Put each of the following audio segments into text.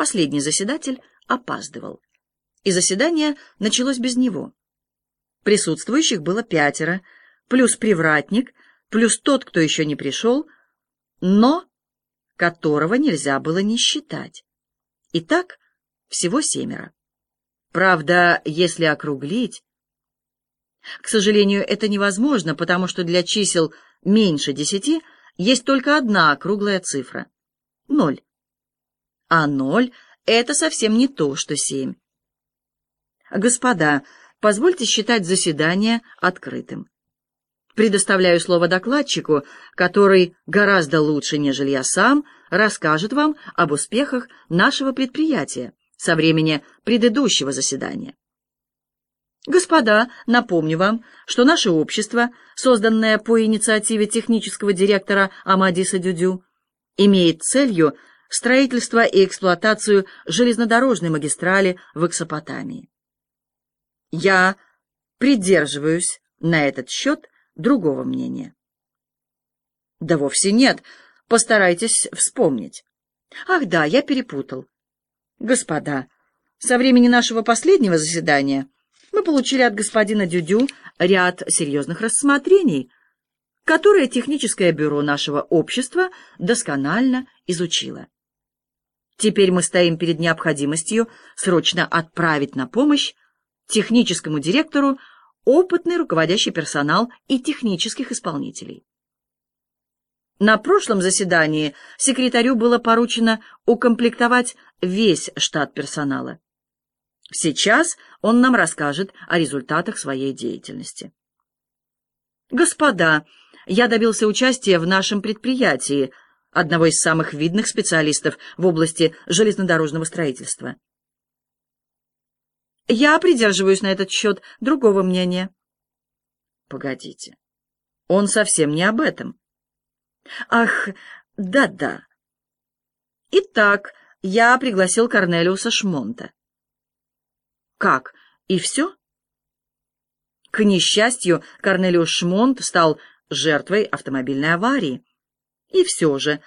Последний заседатель опаздывал, и заседание началось без него. Присутствующих было пятеро, плюс привратник, плюс тот, кто еще не пришел, но которого нельзя было не считать. Итак, всего семеро. Правда, если округлить... К сожалению, это невозможно, потому что для чисел меньше десяти есть только одна округлая цифра — ноль. А ноль — это совсем не то, что семь. Господа, позвольте считать заседание открытым. Предоставляю слово докладчику, который гораздо лучше, нежели я сам, расскажет вам об успехах нашего предприятия со времени предыдущего заседания. Господа, напомню вам, что наше общество, созданное по инициативе технического директора Амадиса Дюдю, имеет целью строительство и эксплуатацию железнодорожной магистрали в Эксопотамии. Я придерживаюсь на этот счет другого мнения. Да вовсе нет. Постарайтесь вспомнить. Ах да, я перепутал. Господа, со времени нашего последнего заседания мы получили от господина Дюдю ряд серьезных рассмотрений, которые техническое бюро нашего общества досконально изучило. Теперь мы стоим перед необходимостью срочно отправить на помощь техническому директору опытный руководящий персонал и технических исполнителей. На прошлом заседании секретарю было поручено укомплектовать весь штат персонала. Сейчас он нам расскажет о результатах своей деятельности. Господа, я добился участия в нашем предприятии, одного из самых видных специалистов в области железнодорожного строительства. Я придерживаюсь на этот счет другого мнения. Погодите, он совсем не об этом. Ах, да-да. Итак, я пригласил Корнелиуса Шмонта. Как, и все? К несчастью, Корнелиус Шмонт стал жертвой автомобильной аварии. И все же,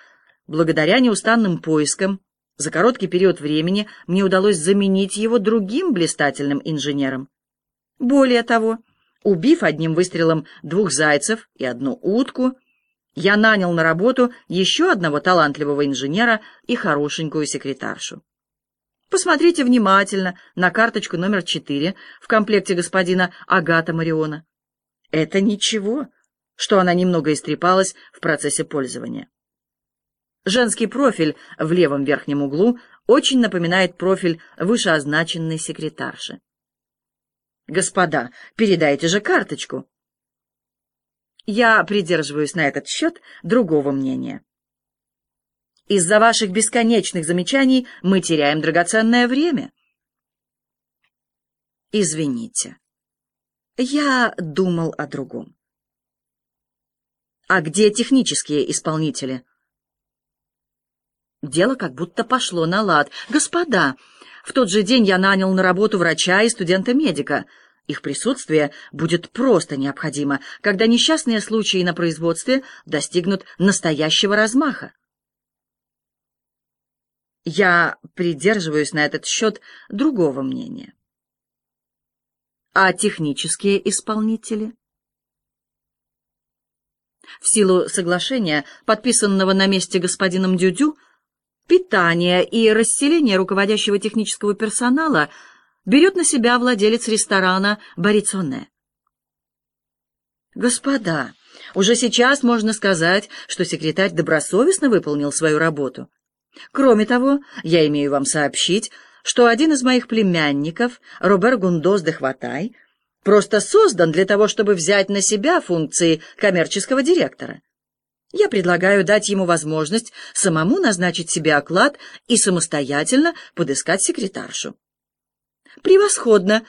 благодаря неустанным поискам, за короткий период времени мне удалось заменить его другим блистательным инженером. Более того, убив одним выстрелом двух зайцев и одну утку, я нанял на работу еще одного талантливого инженера и хорошенькую секретаршу. Посмотрите внимательно на карточку номер 4 в комплекте господина Агата Мариона. Это ничего, что она немного истрепалась в процессе пользования. Женский профиль в левом верхнем углу очень напоминает профиль вышеозначенной секретарши. «Господа, передайте же карточку!» Я придерживаюсь на этот счет другого мнения. Из-за ваших бесконечных замечаний мы теряем драгоценное время. Извините. Я думал о другом. А где технические исполнители? Дело как будто пошло на лад. Господа, в тот же день я нанял на работу врача и студента-медика. Их присутствие будет просто необходимо, когда несчастные случаи на производстве достигнут настоящего размаха. Я придерживаюсь на этот счет другого мнения. А технические исполнители? В силу соглашения, подписанного на месте господином Дюдю, питание и расселение руководящего технического персонала берет на себя владелец ресторана Борицоне. Господа, уже сейчас можно сказать, что секретарь добросовестно выполнил свою работу. Кроме того, я имею вам сообщить, что один из моих племянников, Робер Гундос де Хватай, просто создан для того, чтобы взять на себя функции коммерческого директора. Я предлагаю дать ему возможность самому назначить себе оклад и самостоятельно подыскать секретаршу. Превосходно.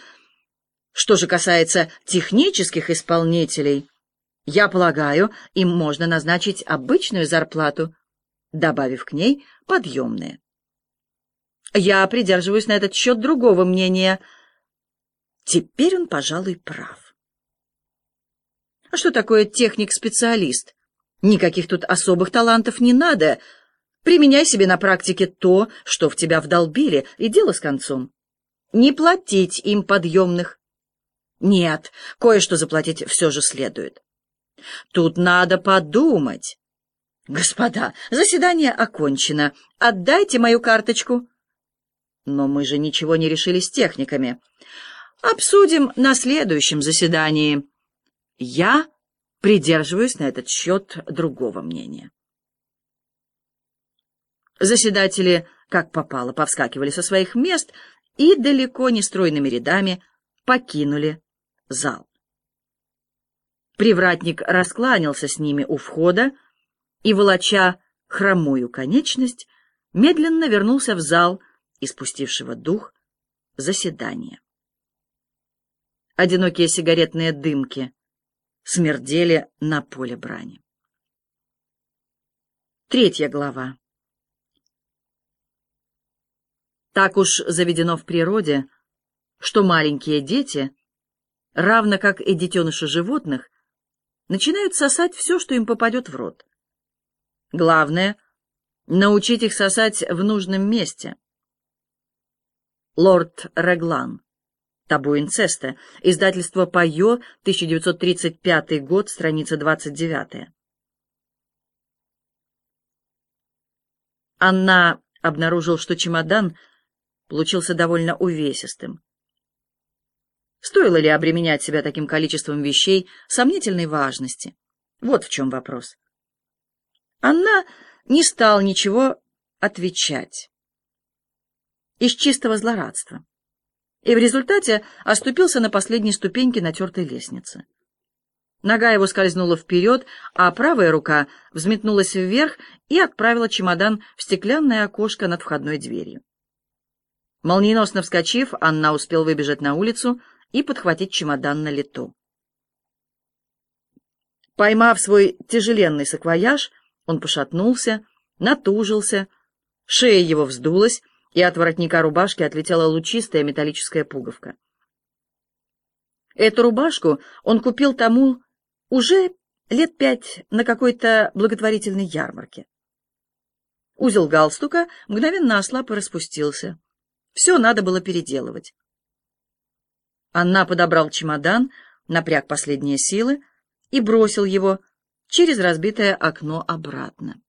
Что же касается технических исполнителей, я полагаю, им можно назначить обычную зарплату, добавив к ней подъемные. Я придерживаюсь на этот счет другого мнения. Теперь он, пожалуй, прав. А что такое техник-специалист? Никаких тут особых талантов не надо. Применяй себе на практике то, что в тебя вдолбили, и дело с концом. Не платить им подъемных. Нет, кое-что заплатить все же следует. Тут надо подумать. Господа, заседание окончено. Отдайте мою карточку. Но мы же ничего не решили с техниками. Обсудим на следующем заседании. Я придерживаюсь на этот счет другого мнения. Заседатели, как попало, повскакивали со своих мест и далеко не стройными рядами покинули зал. Привратник раскланялся с ними у входа и, волоча хромую конечность, медленно вернулся в зал, испустившего дух заседания. Одинокие сигаретные дымки смердели на поле брани. Третья глава. Так уж заведено в природе, что маленькие дети, равно как и детеныши животных, начинают сосать все, что им попадет в рот. Главное — научить их сосать в нужном месте. Лорд Реглан. Табу инцеста. Издательство Пайо, 1935 год, страница 29. Анна обнаружил, что чемодан — получился довольно увесистым. Стоило ли обременять себя таким количеством вещей сомнительной важности? Вот в чем вопрос. Анна не стал ничего отвечать из чистого злорадства и в результате оступился на последней ступеньке натертой лестницы. Нога его скользнула вперед, а правая рука взметнулась вверх и отправила чемодан в стеклянное окошко над входной дверью. Молниеносно вскочив, Анна успел выбежать на улицу и подхватить чемодан на лету. Поймав свой тяжеленный саквояж, он пошатнулся, натужился, шея его вздулась, и от воротника рубашки отлетела лучистая металлическая пуговка. Эту рубашку он купил тому уже лет пять на какой-то благотворительной ярмарке. Узел галстука мгновенно ослаб и распустился. Все надо было переделывать. Анна подобрал чемодан, напряг последние силы и бросил его через разбитое окно обратно.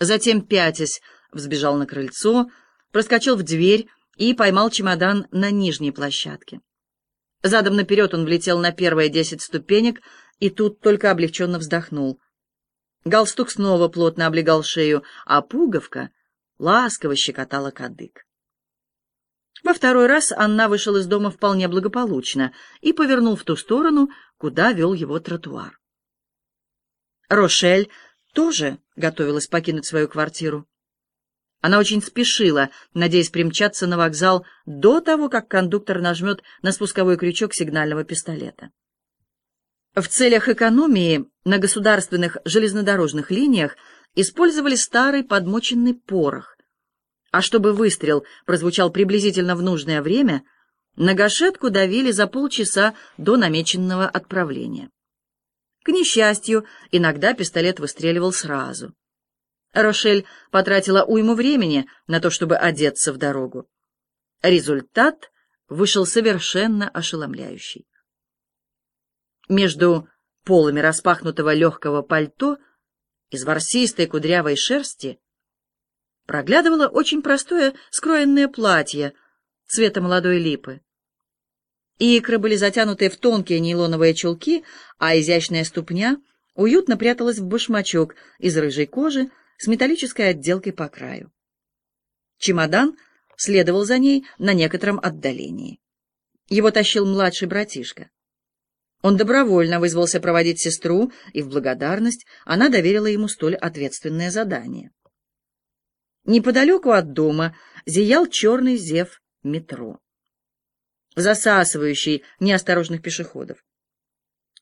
Затем, пятясь, взбежал на крыльцо, проскочил в дверь и поймал чемодан на нижней площадке. Задом наперед он влетел на первые десять ступенек и тут только облегченно вздохнул. Галстук снова плотно облегал шею, а пуговка ласково щекотала кадык. Во второй раз Анна вышел из дома вполне благополучно и повернул в ту сторону, куда вел его тротуар. Рошель тоже готовилась покинуть свою квартиру. Она очень спешила, надеясь примчаться на вокзал до того, как кондуктор нажмет на спусковой крючок сигнального пистолета. В целях экономии на государственных железнодорожных линиях использовали старый подмоченный порох, а чтобы выстрел прозвучал приблизительно в нужное время, на гашетку давили за полчаса до намеченного отправления. К несчастью, иногда пистолет выстреливал сразу. Рошель потратила уйму времени на то, чтобы одеться в дорогу. Результат вышел совершенно ошеломляющий. Между полами распахнутого легкого пальто из ворсистой кудрявой шерсти проглядывало очень простое скроенное платье цвета молодой липы. Икры были затянуты в тонкие нейлоновые чулки, а изящная ступня уютно пряталась в башмачок из рыжей кожи с металлической отделкой по краю. Чемодан следовал за ней на некотором отдалении. Его тащил младший братишка. Он добровольно вызвался проводить сестру, и в благодарность она доверила ему столь ответственное задание. Неподалеку от дома зиял черный зев метро, засасывающий неосторожных пешеходов.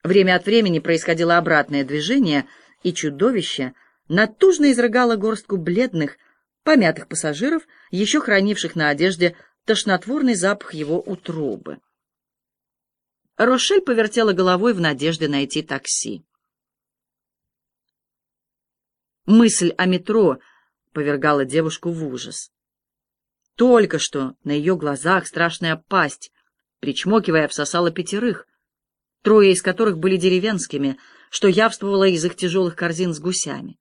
Время от времени происходило обратное движение, и чудовище натужно изрыгало горстку бледных, помятых пассажиров, еще хранивших на одежде тошнотворный запах его утробы. Рошель повертела головой в надежде найти такси. Мысль о метро — повергало девушку в ужас. Только что на ее глазах страшная пасть, причмокивая, всосала пятерых, трое из которых были деревенскими, что явствовало из их тяжелых корзин с гусями.